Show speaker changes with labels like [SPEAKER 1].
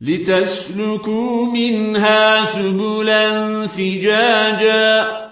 [SPEAKER 1] لتسلكوا منها سبلا فجاجا